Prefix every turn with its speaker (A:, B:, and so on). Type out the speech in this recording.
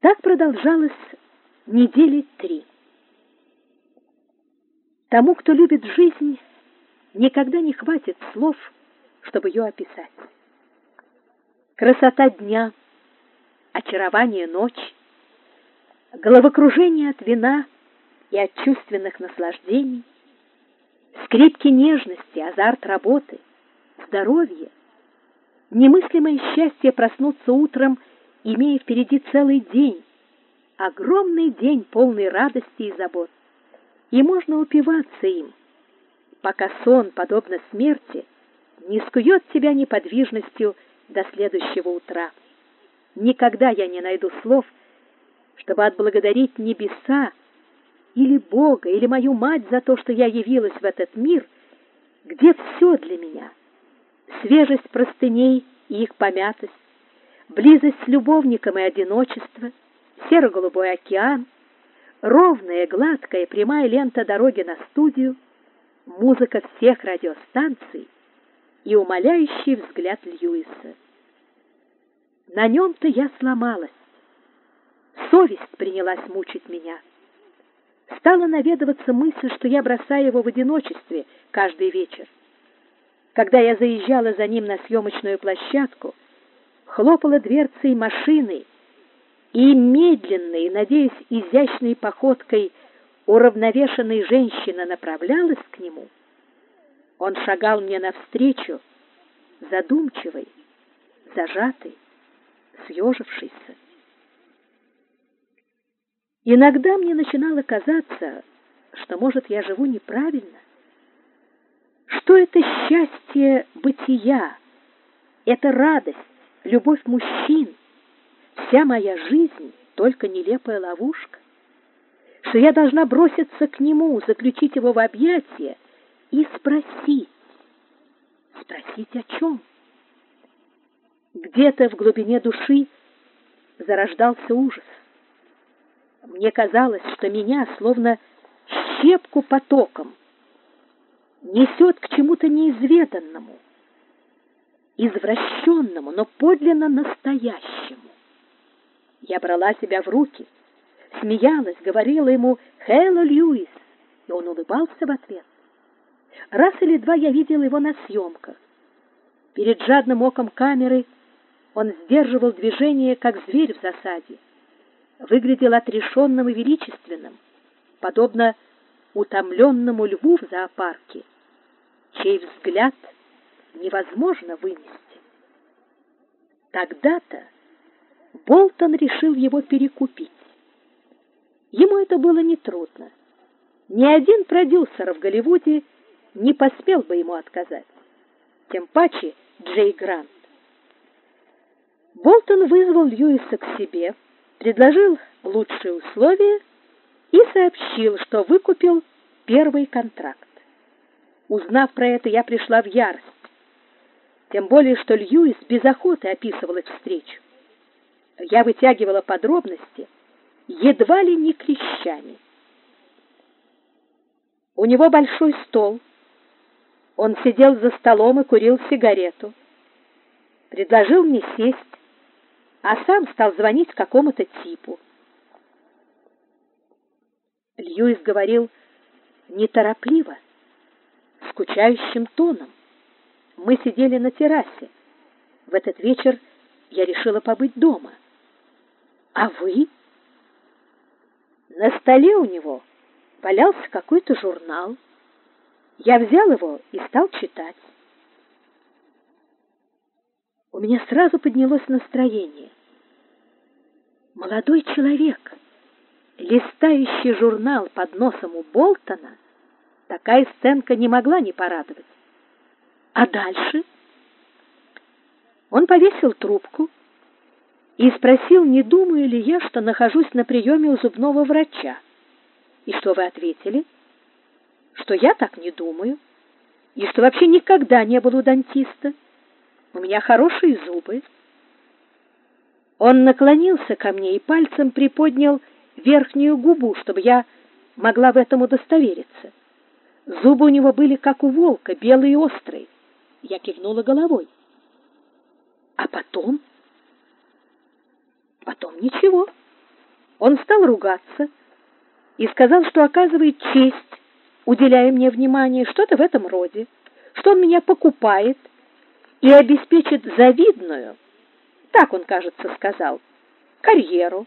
A: Так продолжалось недели три. Тому, кто любит жизнь, никогда не хватит слов, чтобы ее описать. Красота дня, очарование ночи, головокружение от вина и от чувственных наслаждений, скрипки нежности, азарт работы, здоровье, немыслимое счастье проснуться утром, имея впереди целый день, огромный день, полный радости и забот. И можно упиваться им, пока сон, подобно смерти, не скует тебя неподвижностью до следующего утра. Никогда я не найду слов, чтобы отблагодарить небеса или Бога, или мою мать за то, что я явилась в этот мир, где все для меня. Свежесть простыней и их помятость, близость с любовником и одиночество, серо-голубой океан, ровная, гладкая, прямая лента дороги на студию, музыка всех радиостанций и умоляющий взгляд Льюиса. На нем-то я сломалась. Совесть принялась мучить меня. Стала наведываться мысль, что я бросаю его в одиночестве каждый вечер. Когда я заезжала за ним на съемочную площадку, хлопала дверцей машины и медленной, надеюсь, изящной походкой уравновешенной женщины направлялась к нему, он шагал мне навстречу, задумчивый, зажатый, съежившийся. Иногда мне начинало казаться, что, может, я живу неправильно, что это счастье бытия, это радость, любовь мужчин, вся моя жизнь только нелепая ловушка, что я должна броситься к нему, заключить его в объятия и спросить. Спросить о чем? Где-то в глубине души зарождался ужас. Мне казалось, что меня словно щепку потоком несет к чему-то неизведанному, извращенному, но подлинно настоящему. Я брала себя в руки, смеялась, говорила ему «Хелло, Льюис», и он улыбался в ответ. Раз или два я видела его на съемках. Перед жадным оком камеры он сдерживал движение, как зверь в засаде. Выглядел отрешенным и величественным, подобно утомленному льву в зоопарке, чей взгляд невозможно вынести. Тогда-то Болтон решил его перекупить. Ему это было нетрудно. Ни один продюсер в Голливуде не посмел бы ему отказать. Тем паче Джей Грант. Болтон вызвал Льюиса к себе, предложил лучшие условия и сообщил, что выкупил первый контракт. Узнав про это, я пришла в ярость. Тем более, что Льюис без охоты описывал их встречу. Я вытягивала подробности, едва ли не клещами. У него большой стол. Он сидел за столом и курил сигарету. Предложил мне сесть, а сам стал звонить какому-то типу. Льюис говорил неторопливо, скучающим тоном. Мы сидели на террасе. В этот вечер я решила побыть дома. А вы? На столе у него валялся какой-то журнал. Я взял его и стал читать. У меня сразу поднялось настроение. Молодой человек, листающий журнал под носом у Болтона, такая сценка не могла не порадовать. А дальше он повесил трубку и спросил, не думаю ли я, что нахожусь на приеме у зубного врача. И что вы ответили? Что я так не думаю, и что вообще никогда не был у дантиста. У меня хорошие зубы. Он наклонился ко мне и пальцем приподнял верхнюю губу, чтобы я могла в этом удостовериться. Зубы у него были как у волка, белые и острые. Я кивнула головой. А потом? Потом ничего. Он стал ругаться и сказал, что оказывает честь, уделяя мне внимание, что-то в этом роде, что он меня покупает и обеспечит завидную, так он, кажется, сказал, карьеру